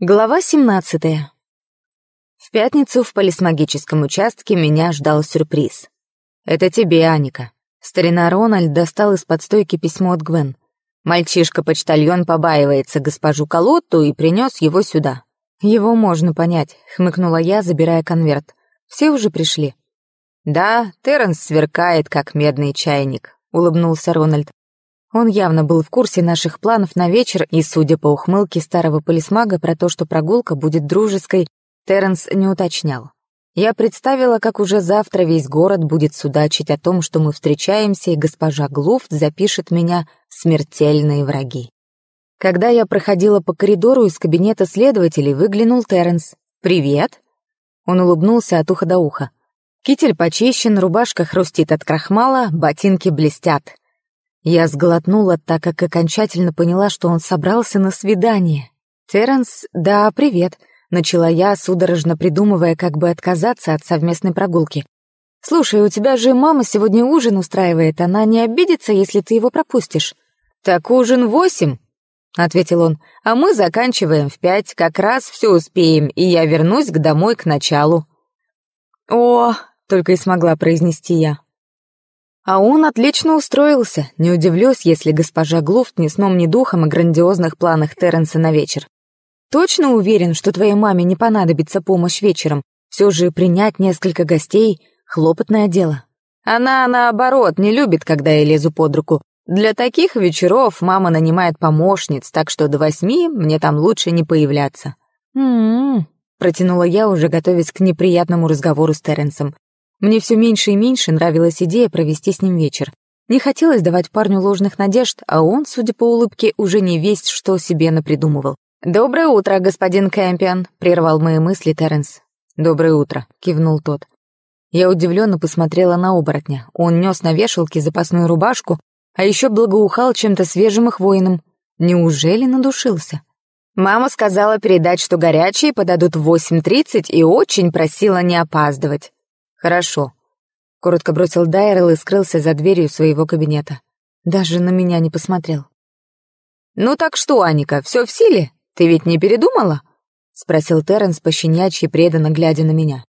Глава 17. В пятницу в полисмагическом участке меня ждал сюрприз. «Это тебе, Аника». Старина Рональд достал из-под стойки письмо от Гвен. «Мальчишка-почтальон побаивается госпожу Колотту и принес его сюда». «Его можно понять», — хмыкнула я, забирая конверт. «Все уже пришли». «Да, Терренс сверкает, как медный чайник», — улыбнулся Рональд. Он явно был в курсе наших планов на вечер, и, судя по ухмылке старого полисмага про то, что прогулка будет дружеской, Терренс не уточнял. Я представила, как уже завтра весь город будет судачить о том, что мы встречаемся, и госпожа Глуфт запишет меня «Смертельные враги». Когда я проходила по коридору из кабинета следователей, выглянул Терренс. «Привет!» Он улыбнулся от уха до уха. Китель почищен, рубашка хрустит от крахмала, ботинки блестят — я сглотнула, так как окончательно поняла, что он собрался на свидание. «Терренс, да, привет», — начала я, судорожно придумывая, как бы отказаться от совместной прогулки. «Слушай, у тебя же мама сегодня ужин устраивает, она не обидится, если ты его пропустишь». «Так ужин восемь», — ответил он, — «а мы заканчиваем в пять, как раз все успеем, и я вернусь к домой к началу». «О!» — только и смогла произнести я. А он отлично устроился, не удивлюсь, если госпожа Глуфт ни сном, ни духом о грандиозных планах Терренса на вечер. Точно уверен, что твоей маме не понадобится помощь вечером. Все же принять несколько гостей — хлопотное дело. Она, наоборот, не любит, когда я лезу под руку. Для таких вечеров мама нанимает помощниц, так что до восьми мне там лучше не появляться. «М-м-м», протянула я, уже готовясь к Мне все меньше и меньше нравилась идея провести с ним вечер. Не хотелось давать парню ложных надежд, а он, судя по улыбке, уже не весть, что себе напридумывал. «Доброе утро, господин Кэмпион», — прервал мои мысли Терренс. «Доброе утро», — кивнул тот. Я удивленно посмотрела на оборотня. Он нес на вешалке запасную рубашку, а еще благоухал чем-то свежим и хвойным. Неужели надушился? «Мама сказала передать, что горячие подадут в 8.30 и очень просила не опаздывать». «Хорошо». Коротко бросил Дайрелл и скрылся за дверью своего кабинета. Даже на меня не посмотрел. «Ну так что, Аника, все в силе? Ты ведь не передумала?» — спросил Терренс пощенячьи, преданно глядя на меня.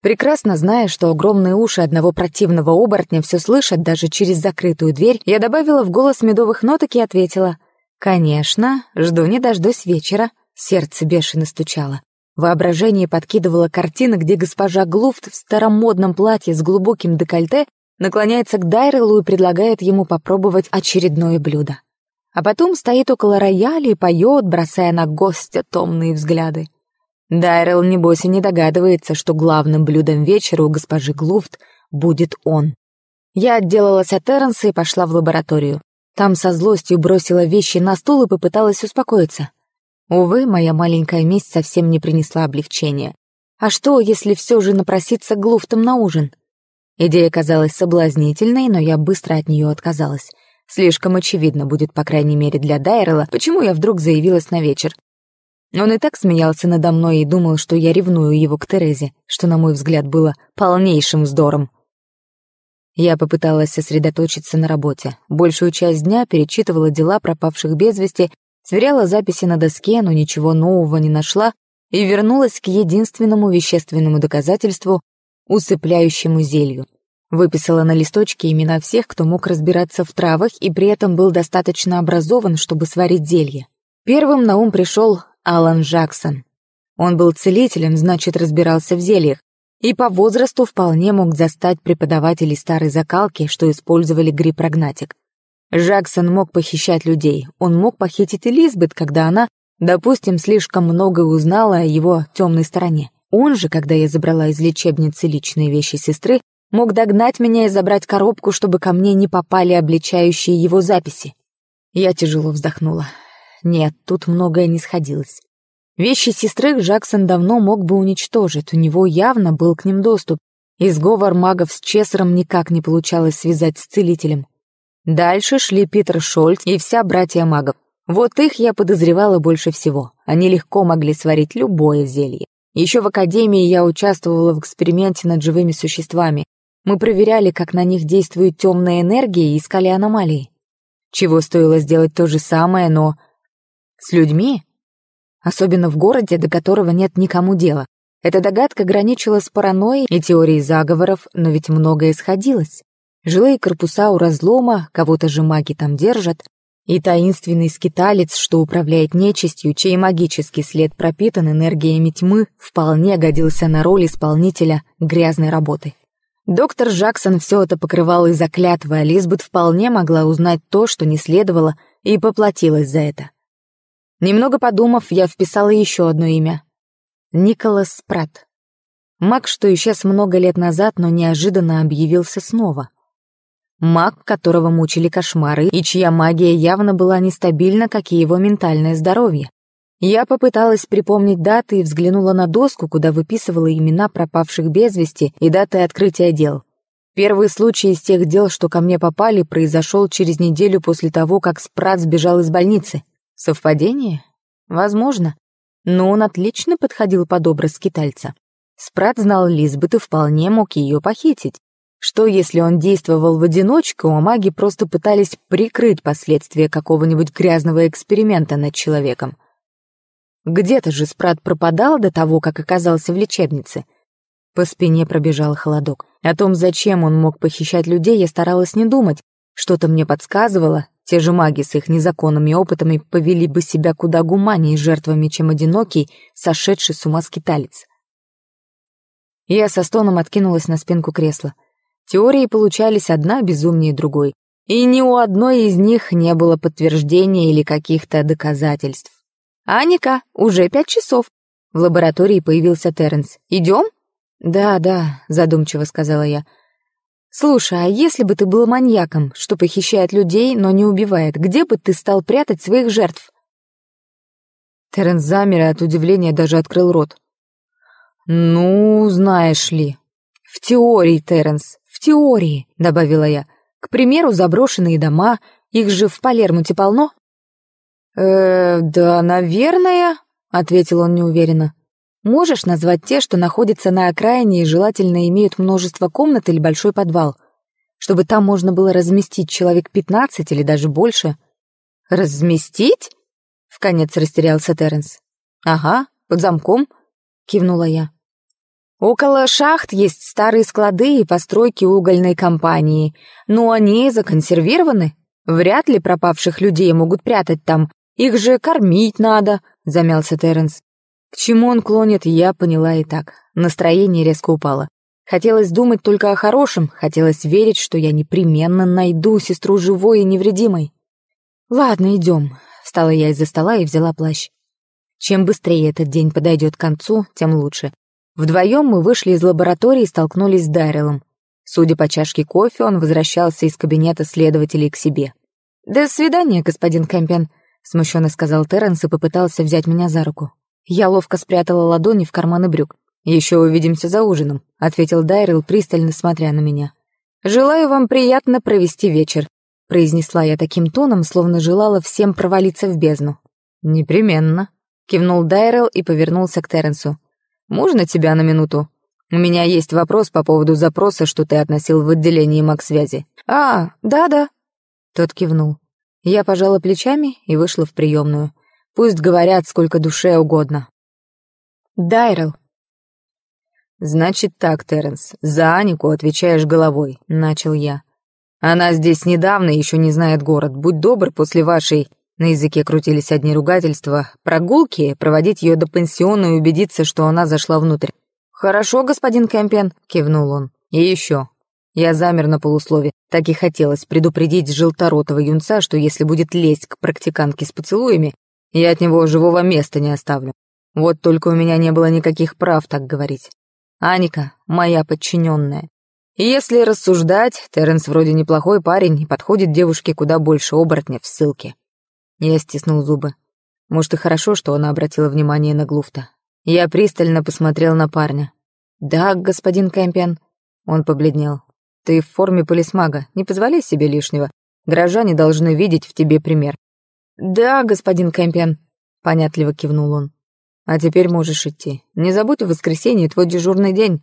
Прекрасно зная, что огромные уши одного противного оборотня все слышат даже через закрытую дверь, я добавила в голос медовых ноток и ответила. «Конечно, жду не дождусь вечера». Сердце бешено стучало. Воображение подкидывало картина, где госпожа Глуфт в старомодном платье с глубоким декольте наклоняется к Дайрелу и предлагает ему попробовать очередное блюдо. А потом стоит около рояля и поет, бросая на гостя томные взгляды. Дайрел, небось, и не догадывается, что главным блюдом вечера у госпожи Глуфт будет он. Я отделалась от Эрнса и пошла в лабораторию. Там со злостью бросила вещи на стул и попыталась успокоиться. Увы, моя маленькая месть совсем не принесла облегчения. А что, если все же напроситься к на ужин? Идея казалась соблазнительной, но я быстро от нее отказалась. Слишком очевидно будет, по крайней мере, для Дайрела, почему я вдруг заявилась на вечер. Он и так смеялся надо мной и думал, что я ревную его к Терезе, что, на мой взгляд, было полнейшим вздором. Я попыталась сосредоточиться на работе. Большую часть дня перечитывала дела пропавших без вести сверяла записи на доске, но ничего нового не нашла и вернулась к единственному вещественному доказательству — усыпляющему зелью. Выписала на листочке имена всех, кто мог разбираться в травах и при этом был достаточно образован, чтобы сварить зелье. Первым на ум пришел Алан Джаксон. Он был целителем, значит, разбирался в зельях, и по возрасту вполне мог застать преподавателей старой закалки, что использовали гриппрогнатик. Жаксон мог похищать людей. Он мог похитить Элизабет, когда она, допустим, слишком многое узнала о его темной стороне. Он же, когда я забрала из лечебницы личные вещи сестры, мог догнать меня и забрать коробку, чтобы ко мне не попали обличающие его записи. Я тяжело вздохнула. Нет, тут многое не сходилось. Вещи сестры Джексон давно мог бы уничтожить, у него явно был к ним доступ, и сговор магов с Чесаром никак не получалось связать с целителем. Дальше шли Питер Шольц и вся братья магов. Вот их я подозревала больше всего. Они легко могли сварить любое зелье. Еще в академии я участвовала в эксперименте над живыми существами. Мы проверяли, как на них действует темная энергия и искали аномалии. Чего стоило сделать то же самое, но... С людьми? Особенно в городе, до которого нет никому дела. Эта догадка граничила с паранойей и теорией заговоров, но ведь многое сходилось. Жилы корпуса у разлома кого-то же маги там держат, и таинственный скиталец, что управляет нечистью, чей магический след пропитан энергиями тьмы, вполне годился на роль исполнителя грязной работы. Доктор Жаксон все это покрывал и заклятва, а Лизбет вполне могла узнать то, что не следовало, и поплатилась за это. Немного подумав, я вписала еще одно имя. Николас Пратт. Маг, что исчез много лет назад, но неожиданно объявился снова — Маг, которого мучили кошмары, и чья магия явно была нестабильна, как и его ментальное здоровье. Я попыталась припомнить даты и взглянула на доску, куда выписывала имена пропавших без вести и даты открытия дел. Первый случай из тех дел, что ко мне попали, произошел через неделю после того, как Спрат сбежал из больницы. Совпадение? Возможно. Но он отлично подходил под образ скитальца. Спрат знал Лизбет и вполне мог ее похитить. Что если он действовал в одиночку, а маги просто пытались прикрыть последствия какого-нибудь грязного эксперимента над человеком? Где-то же Спрат пропадал до того, как оказался в лечебнице. По спине пробежал холодок. О том, зачем он мог похищать людей, я старалась не думать. Что-то мне подсказывало, те же маги с их незаконными опытами повели бы себя куда гуманнее жертвами, чем одинокий, сошедший с ума скиталец. Я со стоном откинулась на спинку кресла. Теории получались одна безумнее другой, и ни у одной из них не было подтверждения или каких-то доказательств. «Аника, уже пять часов!» В лаборатории появился Терренс. «Идем?» «Да, да», — задумчиво сказала я. «Слушай, а если бы ты был маньяком, что похищает людей, но не убивает, где бы ты стал прятать своих жертв?» Терренс замер и от удивления даже открыл рот. «Ну, знаешь ли...» «В теории, Терренс, теории», — добавила я. «К примеру, заброшенные дома, их же в Палермо-те полно». «Э, да, наверное», — ответил он неуверенно. «Можешь назвать те, что находятся на окраине и желательно имеют множество комнат или большой подвал, чтобы там можно было разместить человек пятнадцать или даже больше». «Разместить?» — вконец растерялся Терренс. «Ага, под замком», — кивнула я. Около шахт есть старые склады и постройки угольной компании, но они законсервированы. Вряд ли пропавших людей могут прятать там. Их же кормить надо, замялся Терренс. К чему он клонит, я поняла и так. Настроение резко упало. Хотелось думать только о хорошем, хотелось верить, что я непременно найду сестру живой и невредимой. «Ладно, идем», — встала я из-за стола и взяла плащ. Чем быстрее этот день подойдет к концу, тем лучше. Вдвоем мы вышли из лаборатории и столкнулись с Дарилом. Судя по чашке кофе, он возвращался из кабинета следователей к себе. «До свидания, господин Кэмпион», — смущенно сказал Терренс и попытался взять меня за руку. Я ловко спрятала ладони в карманы брюк. «Еще увидимся за ужином», — ответил Дайрил, пристально смотря на меня. «Желаю вам приятно провести вечер», — произнесла я таким тоном, словно желала всем провалиться в бездну. «Непременно», — кивнул Дайрил и повернулся к Терренсу. Можно тебя на минуту? У меня есть вопрос по поводу запроса, что ты относил в отделении МакСвязи. А, да-да. Тот кивнул. Я пожала плечами и вышла в приемную. Пусть говорят сколько душе угодно. Дайрел. Значит так, Терренс, за Анику отвечаешь головой, начал я. Она здесь недавно еще не знает город. Будь добр после вашей На языке крутились одни ругательства. «Прогулки, проводить ее до пансиона и убедиться, что она зашла внутрь». «Хорошо, господин Кэмпион», — кивнул он. «И еще. Я замер на полуслове. Так и хотелось предупредить желторотого юнца, что если будет лезть к практикантке с поцелуями, я от него живого места не оставлю. Вот только у меня не было никаких прав так говорить. Аника — моя подчиненная. И если рассуждать, Терренс вроде неплохой парень и подходит девушке куда больше оборотня в ссылке. Я стиснул зубы. Может, и хорошо, что она обратила внимание на Глуфта. Я пристально посмотрел на парня. «Да, господин Кэмпион». Он побледнел. Ты в форме полисмага, не позволяй себе лишнего. Горожане должны видеть в тебе пример». «Да, господин Кэмпион», — понятливо кивнул он. «А теперь можешь идти. Не забудь, в воскресенье твой дежурный день».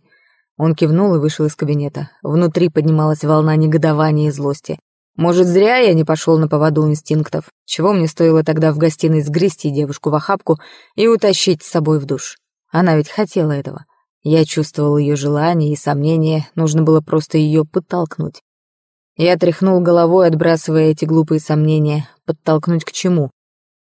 Он кивнул и вышел из кабинета. Внутри поднималась волна негодования и злости. Может, зря я не пошел на поводу инстинктов. Чего мне стоило тогда в гостиной сгрести девушку в охапку и утащить с собой в душ? Она ведь хотела этого. Я чувствовал ее желание и сомнение, нужно было просто ее подтолкнуть. Я тряхнул головой, отбрасывая эти глупые сомнения. Подтолкнуть к чему?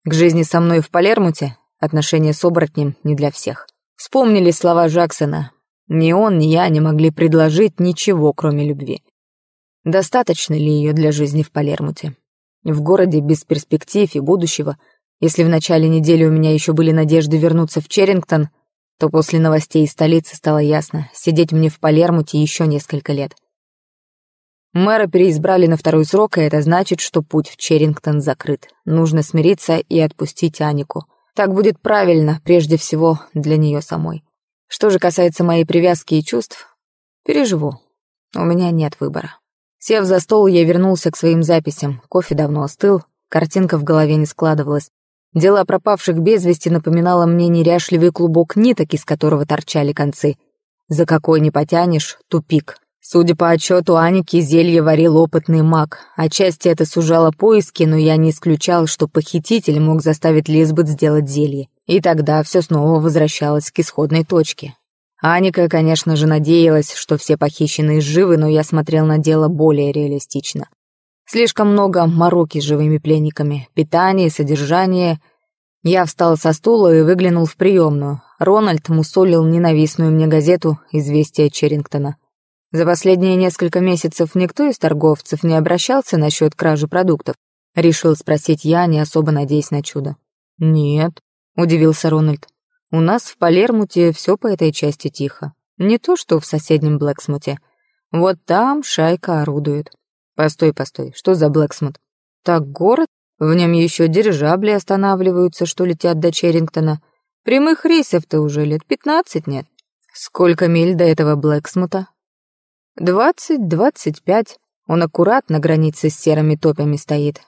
К жизни со мной в Палермуте? Отношения с оборотнем не для всех. Вспомнили слова Жаксона. Ни он, ни я не могли предложить ничего, кроме любви. Достаточно ли ее для жизни в Палермуте? В городе без перспектив и будущего. Если в начале недели у меня еще были надежды вернуться в Черрингтон, то после новостей из столицы стало ясно, сидеть мне в Палермуте еще несколько лет. Мэра переизбрали на второй срок, и это значит, что путь в Черрингтон закрыт. Нужно смириться и отпустить Анику. Так будет правильно, прежде всего, для нее самой. Что же касается моей привязки и чувств, переживу. У меня нет выбора. Сев за стол, я вернулся к своим записям. Кофе давно остыл, картинка в голове не складывалась. Дело пропавших без вести напоминало мне неряшливый клубок ниток, из которого торчали концы. За какой не потянешь, тупик. Судя по отчету Аники, зелье варил опытный маг. Отчасти это сужало поиски, но я не исключал, что похититель мог заставить Лизбет сделать зелье. И тогда все снова возвращалось к исходной точке. Аника, конечно же, надеялась, что все похищенные живы, но я смотрел на дело более реалистично. Слишком много мороки с живыми пленниками, питание, содержание. Я встал со стула и выглянул в приемную. Рональд мусолил ненавистную мне газету «Известия Черрингтона». За последние несколько месяцев никто из торговцев не обращался насчет кражи продуктов. Решил спросить я, не особо надеясь на чудо. «Нет», — удивился Рональд. У нас в Палермуте все по этой части тихо. Не то, что в соседнем Блэксмуте. Вот там шайка орудует. Постой, постой, что за Блэксмут? Так город? В нем еще дирижабли останавливаются, что летят до Черрингтона. Прямых рейсов-то уже лет пятнадцать нет. Сколько миль до этого Блэксмута? Двадцать-двадцать пять. Он аккурат на границе с серыми топями стоит.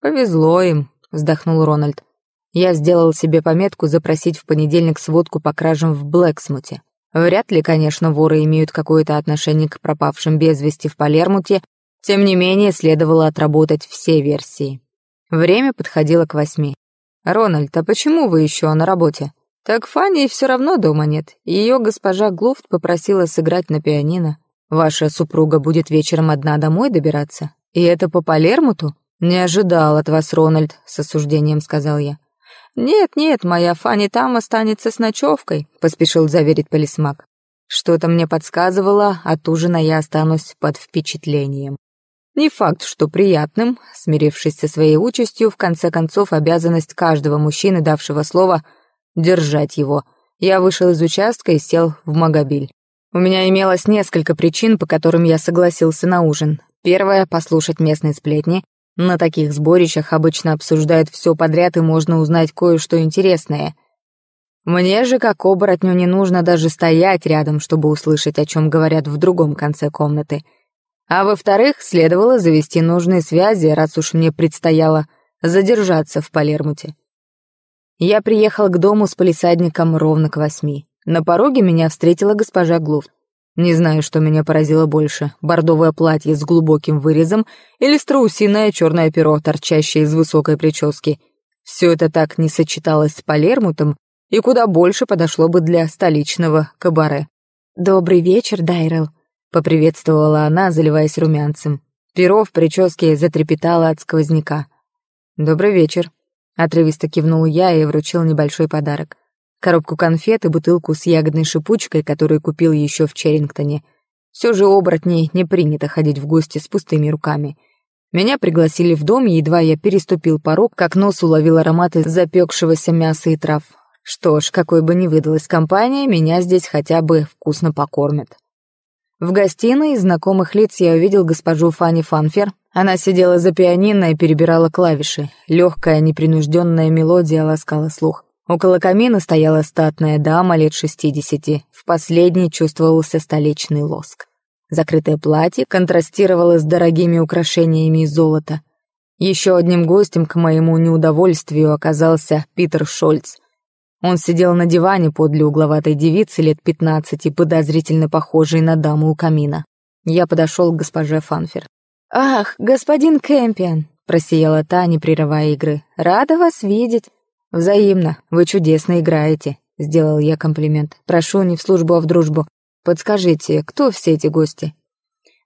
Повезло им, вздохнул Рональд. Я сделал себе пометку запросить в понедельник сводку по кражам в Блэксмуте. Вряд ли, конечно, воры имеют какое-то отношение к пропавшим без вести в Палермуте, тем не менее, следовало отработать все версии. Время подходило к восьми. «Рональд, а почему вы еще на работе?» «Так Фанни все равно дома нет. Ее госпожа Глуфт попросила сыграть на пианино. Ваша супруга будет вечером одна домой добираться? И это по Палермуту?» «Не ожидал от вас, Рональд», — с осуждением сказал я. Нет, нет, моя Фанни там останется с ночевкой, поспешил заверить полисмак. Что-то мне подсказывало, от ужина я останусь под впечатлением. Не факт, что приятным, смирившись со своей участью, в конце концов обязанность каждого мужчины, давшего слово, держать его. Я вышел из участка и сел в Магобиль. У меня имелось несколько причин, по которым я согласился на ужин. Первое — послушать местные сплетни. На таких сборищах обычно обсуждают все подряд и можно узнать кое-что интересное. Мне же, как оборотню, не нужно даже стоять рядом, чтобы услышать, о чем говорят в другом конце комнаты. А во-вторых, следовало завести нужные связи, раз уж мне предстояло задержаться в Палермуте. Я приехал к дому с полисадником ровно к восьми. На пороге меня встретила госпожа Глуфт. Не знаю, что меня поразило больше — бордовое платье с глубоким вырезом или страусиное черное перо, торчащее из высокой прически. Все это так не сочеталось с полермутом и куда больше подошло бы для столичного кабаре. «Добрый вечер, Дайрел», — поприветствовала она, заливаясь румянцем. Перо в прическе затрепетало от сквозняка. «Добрый вечер», — отрывисто кивнул я и вручил небольшой подарок коробку конфет и бутылку с ягодной шипучкой, которую купил еще в Черрингтоне. Все же оборотней не принято ходить в гости с пустыми руками. Меня пригласили в дом, и едва я переступил порог, как нос уловил ароматы запекшегося мяса и трав. Что ж, какой бы ни выдалась компания, меня здесь хотя бы вкусно покормят. В гостиной из знакомых лиц я увидел госпожу Фанни Фанфер. Она сидела за пианино и перебирала клавиши. Легкая, непринужденная мелодия ласкала слух. Около камина стояла статная дама лет шестидесяти, в последней чувствовался столичный лоск. Закрытое платье контрастировало с дорогими украшениями из золота. Еще одним гостем к моему неудовольствию оказался Питер Шольц. Он сидел на диване подле угловатой девицы лет пятнадцати, подозрительно похожей на даму у камина. Я подошел к госпоже Фанфер. «Ах, господин Кэмпиан!» — просияла та, не прерывая игры. «Рада вас видеть!» «Взаимно. Вы чудесно играете», — сделал я комплимент. «Прошу не в службу, а в дружбу. Подскажите, кто все эти гости?»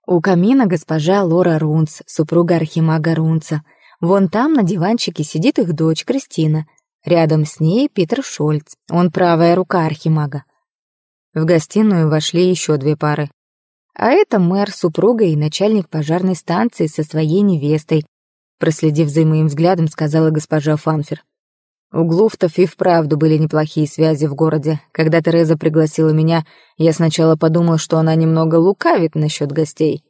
У камина госпожа Лора Рунц, супруга архимага Рунца. Вон там на диванчике сидит их дочь Кристина. Рядом с ней Питер Шольц. Он правая рука архимага. В гостиную вошли еще две пары. А это мэр, супруга и начальник пожарной станции со своей невестой. Проследив за моим взглядом, сказала госпожа Фанфер. У то и вправду были неплохие связи в городе. Когда Тереза пригласила меня, я сначала подумал, что она немного лукавит насчет гостей.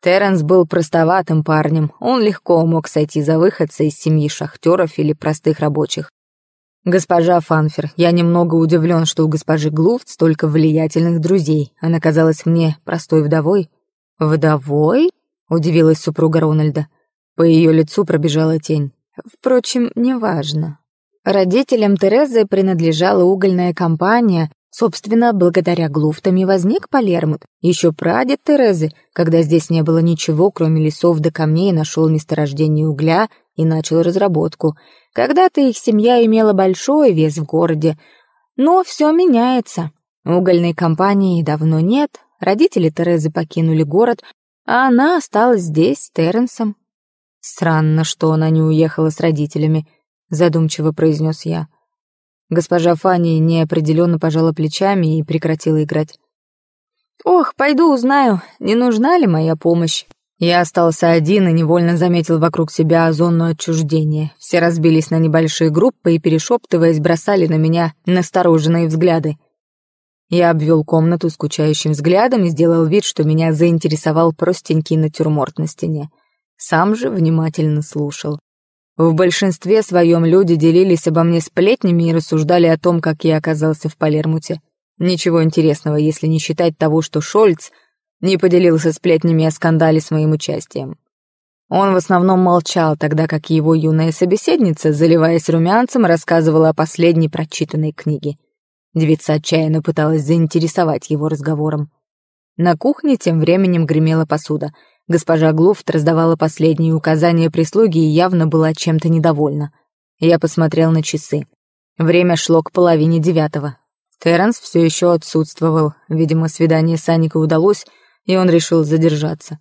Терренс был простоватым парнем, он легко мог сойти за выходца из семьи шахтеров или простых рабочих. «Госпожа Фанфер, я немного удивлен, что у госпожи Глуфт столько влиятельных друзей. Она казалась мне простой вдовой». «Вдовой?» — удивилась супруга Рональда. По ее лицу пробежала тень. «Впрочем, неважно». Родителям Терезы принадлежала угольная компания, собственно, благодаря Глуфтам и возник Палермут. Еще прадед Терезы, когда здесь не было ничего, кроме лесов до да камней, нашел месторождение угля и начал разработку. Когда-то их семья имела большой вес в городе. Но все меняется. Угольной компании давно нет, родители Терезы покинули город, а она осталась здесь с Терренсом. Странно, что она не уехала с родителями — задумчиво произнес я. Госпожа Фанни неопределенно пожала плечами и прекратила играть. «Ох, пойду узнаю, не нужна ли моя помощь?» Я остался один и невольно заметил вокруг себя зону отчуждения. Все разбились на небольшие группы и, перешептываясь, бросали на меня настороженные взгляды. Я обвел комнату скучающим взглядом и сделал вид, что меня заинтересовал простенький натюрморт на стене. Сам же внимательно слушал. В большинстве своем люди делились обо мне сплетнями и рассуждали о том, как я оказался в Палермуте. Ничего интересного, если не считать того, что Шольц не поделился сплетнями о скандале с моим участием. Он в основном молчал, тогда как его юная собеседница, заливаясь румянцем, рассказывала о последней прочитанной книге. Девица отчаянно пыталась заинтересовать его разговором. На кухне тем временем гремела посуда — Госпожа Глуфт раздавала последние указания прислуги и явно была чем-то недовольна. Я посмотрел на часы. Время шло к половине девятого. Терренс все еще отсутствовал. Видимо, свидание с Аникой удалось, и он решил задержаться.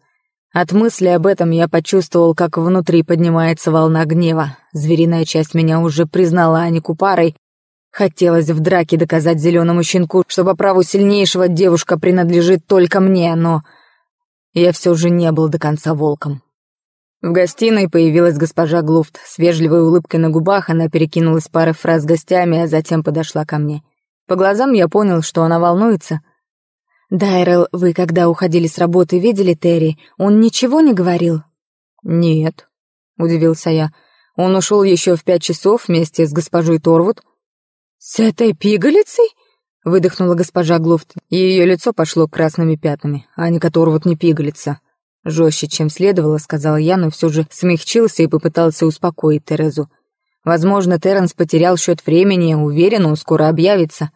От мысли об этом я почувствовал, как внутри поднимается волна гнева. Звериная часть меня уже признала Анику парой. Хотелось в драке доказать зеленому щенку, что по праву сильнейшего девушка принадлежит только мне, но я все же не был до конца волком. В гостиной появилась госпожа Глуфт. С вежливой улыбкой на губах она перекинулась парой фраз с гостями, а затем подошла ко мне. По глазам я понял, что она волнуется. «Дайрелл, вы когда уходили с работы, видели Терри? Он ничего не говорил?» «Нет», — удивился я. «Он ушел еще в пять часов вместе с госпожой Торвуд». «С этой пигалицей?» Выдохнула госпожа Глофт, и ее лицо пошло красными пятнами, Аня которого не пигалится. Жестче, чем следовало, сказала я, но все же смягчился и попытался успокоить Терезу. Возможно, Теренс потерял счет времени, уверен, он скоро объявится.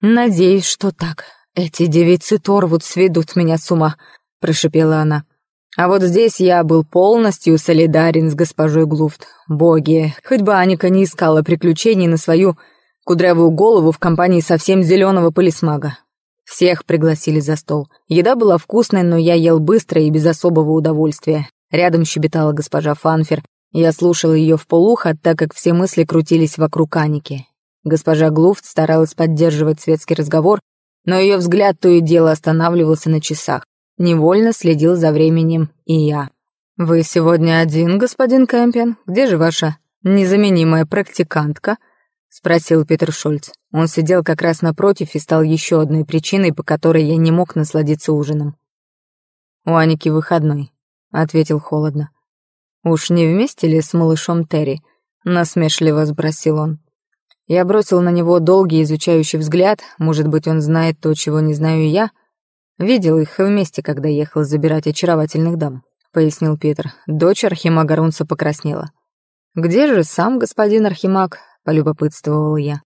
«Надеюсь, что так. Эти девицы Торвуд сведут меня с ума», — прошипела она. А вот здесь я был полностью солидарен с госпожой Глуфт. Боги, хоть бы Аника не искала приключений на свою Кудрявую голову в компании совсем зеленого полисмага. Всех пригласили за стол. Еда была вкусной, но я ел быстро и без особого удовольствия. Рядом щебетала госпожа Фанфер. Я слушал ее в полухо, так как все мысли крутились вокруг Аники. Госпожа Глуфт старалась поддерживать светский разговор, но ее взгляд то и дело останавливался на часах. Невольно следил за временем и я. «Вы сегодня один, господин Кэмпион? Где же ваша незаменимая практикантка?» Спросил Петр Шольц. Он сидел как раз напротив и стал еще одной причиной, по которой я не мог насладиться ужином. «У Аники выходной», — ответил холодно. «Уж не вместе ли с малышом Терри?» — насмешливо сбросил он. Я бросил на него долгий изучающий взгляд, может быть, он знает то, чего не знаю я. «Видел их вместе, когда ехал забирать очаровательных дам», — пояснил Петр. Дочь Архимага Рунца покраснела. «Где же сам господин Архимаг?» полюбопытствовал я.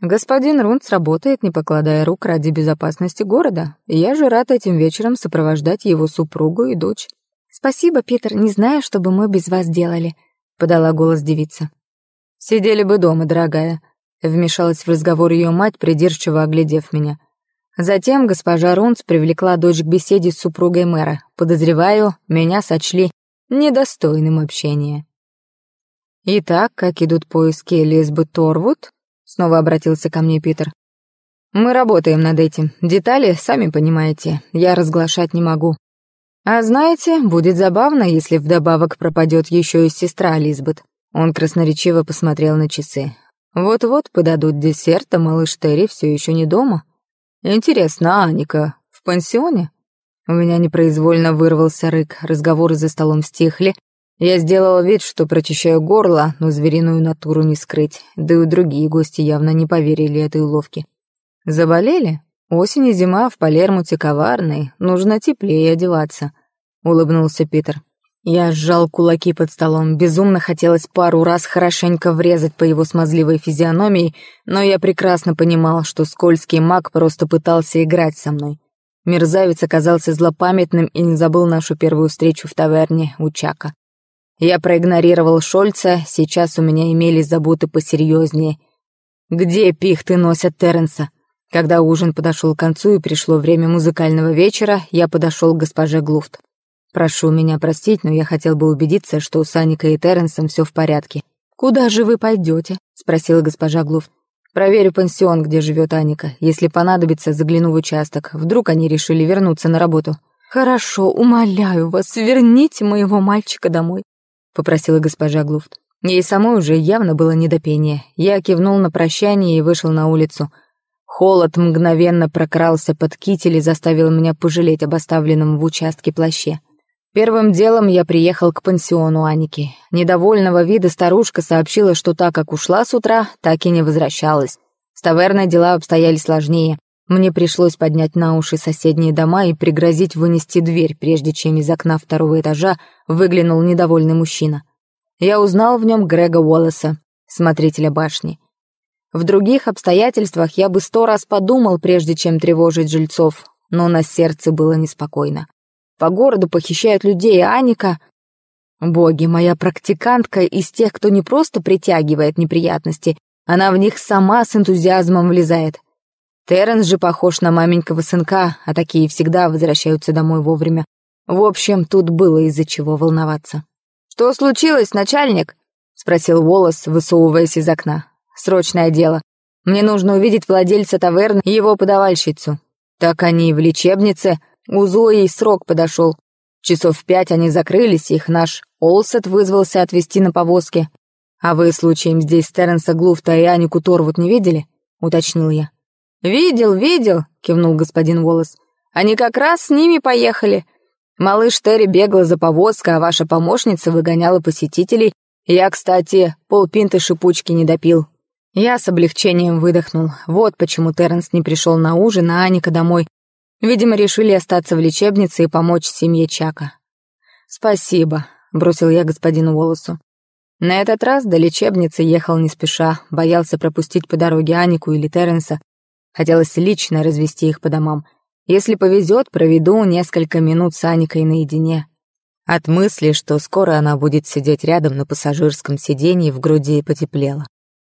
«Господин Рунц работает, не покладая рук ради безопасности города, и я же рад этим вечером сопровождать его супругу и дочь». «Спасибо, Питер, не знаю, что бы мы без вас делали», — подала голос девица. «Сидели бы дома, дорогая», — вмешалась в разговор ее мать, придирчиво оглядев меня. Затем госпожа Рунц привлекла дочь к беседе с супругой мэра. Подозреваю, меня сочли недостойным общения. «Итак, как идут поиски Лизбы Торвуд?» — снова обратился ко мне Питер. «Мы работаем над этим. Детали, сами понимаете, я разглашать не могу. А знаете, будет забавно, если вдобавок пропадет еще и сестра Лизбет». Он красноречиво посмотрел на часы. «Вот-вот подадут десерт, а малыш Терри все еще не дома. Интересно, Аника в пансионе?» У меня непроизвольно вырвался рык, разговоры за столом стихли. Я сделала вид, что прочищаю горло, но звериную натуру не скрыть, да и другие гости явно не поверили этой уловке. «Заболели? Осень и зима в Палермуте коварные, нужно теплее одеваться», — улыбнулся Питер. Я сжал кулаки под столом, безумно хотелось пару раз хорошенько врезать по его смазливой физиономии, но я прекрасно понимал, что скользкий маг просто пытался играть со мной. Мерзавец оказался злопамятным и не забыл нашу первую встречу в таверне у Чака. Я проигнорировал Шольца, сейчас у меня имелись заботы посерьезнее. Где пихты носят Терренса? Когда ужин подошел к концу и пришло время музыкального вечера, я подошел к госпоже Глуфт. «Прошу меня простить, но я хотел бы убедиться, что у Саника и Терренсом все в порядке». «Куда же вы пойдете?» — спросила госпожа Глуфт. «Проверю пансион, где живет Аника. Если понадобится, загляну в участок. Вдруг они решили вернуться на работу». «Хорошо, умоляю вас, верните моего мальчика домой. попросила госпожа Глуфт. Ей самой уже явно было недопение. Я кивнул на прощание и вышел на улицу. Холод мгновенно прокрался под китель и заставил меня пожалеть об оставленном в участке плаще. Первым делом я приехал к пансиону Аники. Недовольного вида старушка сообщила, что так как ушла с утра, так и не возвращалась. С таверной дела обстояли сложнее. Мне пришлось поднять на уши соседние дома и пригрозить вынести дверь, прежде чем из окна второго этажа выглянул недовольный мужчина. Я узнал в нем Грега Уоллеса, смотрителя башни. В других обстоятельствах я бы сто раз подумал, прежде чем тревожить жильцов, но на сердце было неспокойно. По городу похищают людей, а Аника... Боги, моя практикантка из тех, кто не просто притягивает неприятности, она в них сама с энтузиазмом влезает. Терренс же похож на маменького сынка, а такие всегда возвращаются домой вовремя. В общем, тут было из-за чего волноваться. «Что случилось, начальник?» — спросил Волос, высовываясь из окна. «Срочное дело. Мне нужно увидеть владельца таверны и его подавальщицу. Так они в лечебнице, у Зои срок подошел. Часов в пять они закрылись, их наш Олсет вызвался отвезти на повозке. «А вы случаем здесь Терренса Глуфта и Анику Торвуд не видели?» — уточнил я. «Видел, видел», — кивнул господин Волос. «Они как раз с ними поехали. Малыш Терри бегал за повозкой, а ваша помощница выгоняла посетителей. Я, кстати, полпинты шипучки не допил». Я с облегчением выдохнул. Вот почему Терренс не пришел на ужин, а Аника домой. Видимо, решили остаться в лечебнице и помочь семье Чака. «Спасибо», — бросил я господину Волосу. На этот раз до лечебницы ехал не спеша, боялся пропустить по дороге Анику или Терренса. Хотелось лично развести их по домам. Если повезет, проведу несколько минут с Аникой наедине. От мысли, что скоро она будет сидеть рядом на пассажирском сиденье, в груди потеплело.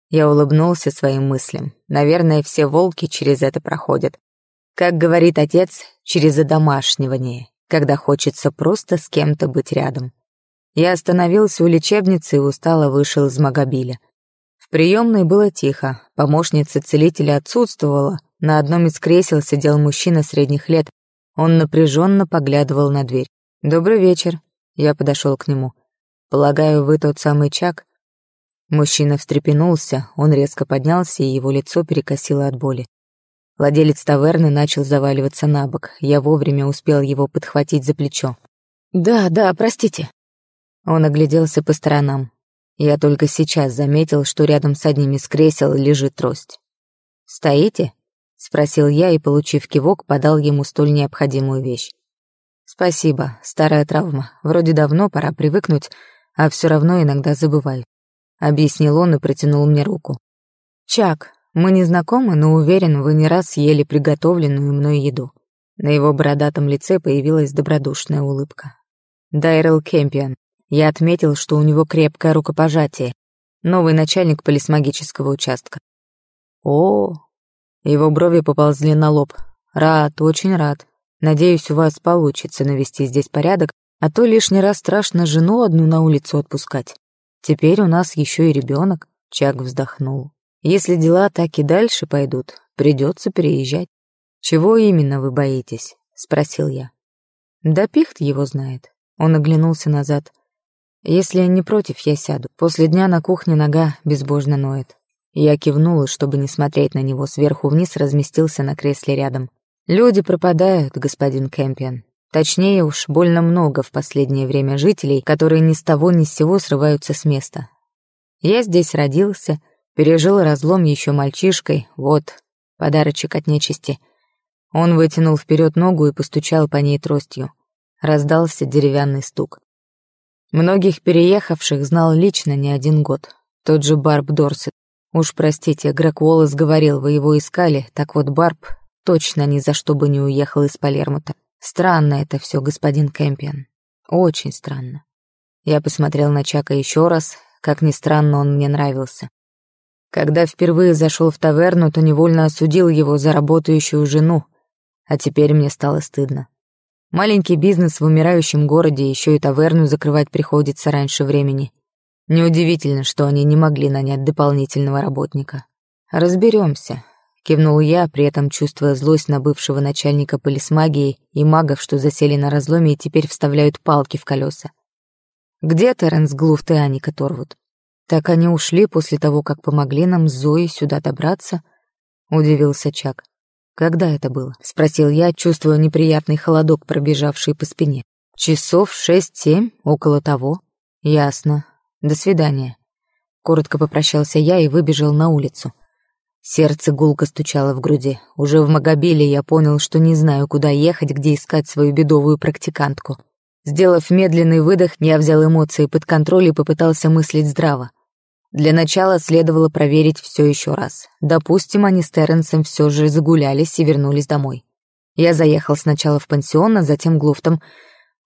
Я улыбнулся своим мыслям. Наверное, все волки через это проходят. Как говорит отец, через одомашнивание, когда хочется просто с кем-то быть рядом. Я остановился у лечебницы и устало вышел из Магобиля приемной было тихо, помощница целителя отсутствовала, на одном из кресел сидел мужчина средних лет. Он напряженно поглядывал на дверь. «Добрый вечер», — я подошел к нему. «Полагаю, вы тот самый Чак?» Мужчина встрепенулся, он резко поднялся, и его лицо перекосило от боли. Владелец таверны начал заваливаться на бок. Я вовремя успел его подхватить за плечо. «Да, да, простите». Он огляделся по сторонам. Я только сейчас заметил, что рядом с одним из кресел лежит трость. «Стоите?» — спросил я и, получив кивок, подал ему столь необходимую вещь. «Спасибо, старая травма. Вроде давно, пора привыкнуть, а все равно иногда забываю», — объяснил он и протянул мне руку. «Чак, мы не знакомы, но уверен, вы не раз ели приготовленную мной еду». На его бородатом лице появилась добродушная улыбка. «Дайрел Кемпион, я отметил, что у него крепкое рукопожатие. Новый начальник полисмагического участка. О, его брови поползли на лоб. Рад, очень рад. Надеюсь, у вас получится навести здесь порядок, а то лишний раз страшно жену одну на улицу отпускать. Теперь у нас еще и ребенок. Чак вздохнул. Если дела так и дальше пойдут, придется переезжать. Чего именно вы боитесь? спросил я. Да пихт его знает. Он оглянулся назад. Если не против, я сяду. После дня на кухне нога безбожно ноет. Я кивнула, чтобы не смотреть на него, сверху вниз разместился на кресле рядом. «Люди пропадают, господин Кэмпион. Точнее уж, больно много в последнее время жителей, которые ни с того ни с сего срываются с места. Я здесь родился, пережил разлом еще мальчишкой, вот, подарочек от нечисти». Он вытянул вперед ногу и постучал по ней тростью. Раздался деревянный стук. Многих переехавших знал лично не один год. Тот же Барб Дорсет. Уж простите, Грег Уоллес говорил, вы его искали, так вот Барб точно ни за что бы не уехал из Палермута. Странно это все, господин Кэмпион. Очень странно. Я посмотрел на Чака еще раз, как ни странно, он мне нравился. Когда впервые зашел в таверну, то невольно осудил его за работающую жену, а теперь мне стало стыдно. Маленький бизнес в умирающем городе, еще и таверну закрывать приходится раньше времени. Неудивительно, что они не могли нанять дополнительного работника. Разберемся, кивнул я, при этом чувствуя злость на бывшего начальника полисмагии и магов, что засели на разломе и теперь вставляют палки в колеса. Где Терренс Глуфт и Аника Торвуд? Так они ушли после того, как помогли нам с Зоей сюда добраться? Удивился Чак. Когда это было? Спросил я, чувствуя неприятный холодок, пробежавший по спине. Часов шесть-семь, около того. Ясно. До свидания. Коротко попрощался я и выбежал на улицу. Сердце гулко стучало в груди. Уже в Магобиле я понял, что не знаю, куда ехать, где искать свою бедовую практикантку. Сделав медленный выдох, я взял эмоции под контроль и попытался мыслить здраво. Для начала следовало проверить все еще раз. Допустим, они с Терренсом все же загулялись и вернулись домой. Я заехал сначала в пансион, а затем Глуфтом.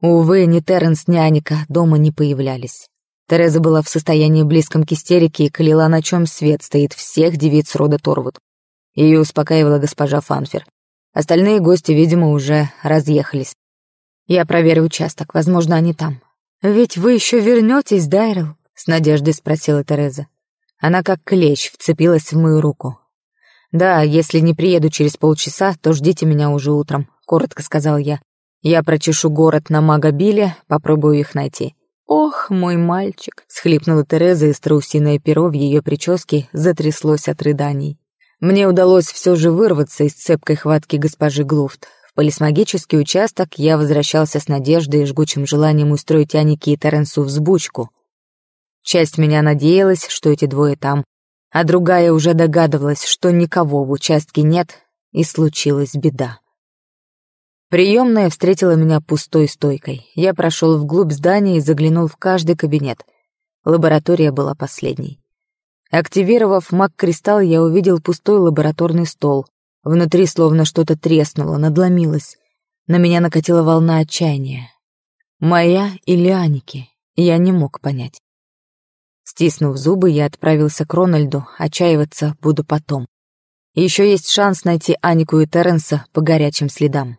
Увы, ни Терренс, ни Аника дома не появлялись. Тереза была в состоянии близком к истерике и кляла, на чем свет стоит всех девиц рода Торвуд. Ее успокаивала госпожа Фанфер. Остальные гости, видимо, уже разъехались. Я проверю участок, возможно, они там. «Ведь вы еще вернетесь, Дайрелл?» С надеждой спросила Тереза. Она как клещ вцепилась в мою руку. «Да, если не приеду через полчаса, то ждите меня уже утром», — коротко сказал я. «Я прочешу город на Магобиле, попробую их найти». «Ох, мой мальчик!» — схлипнула Тереза, и страусиное перо в ее прическе затряслось от рыданий. Мне удалось все же вырваться из цепкой хватки госпожи Глуфт. В полисмагический участок я возвращался с надеждой и жгучим желанием устроить Анике и Теренсу взбучку. Часть меня надеялась, что эти двое там, а другая уже догадывалась, что никого в участке нет, и случилась беда. Приемная встретила меня пустой стойкой. Я прошел вглубь здания и заглянул в каждый кабинет. Лаборатория была последней. Активировав маг-кристалл, я увидел пустой лабораторный стол. Внутри словно что-то треснуло, надломилось. На меня накатила волна отчаяния. Моя или Аники? Я не мог понять. Стиснув зубы, я отправился к Рональду, отчаиваться буду потом. Еще есть шанс найти Анику и Терренса по горячим следам.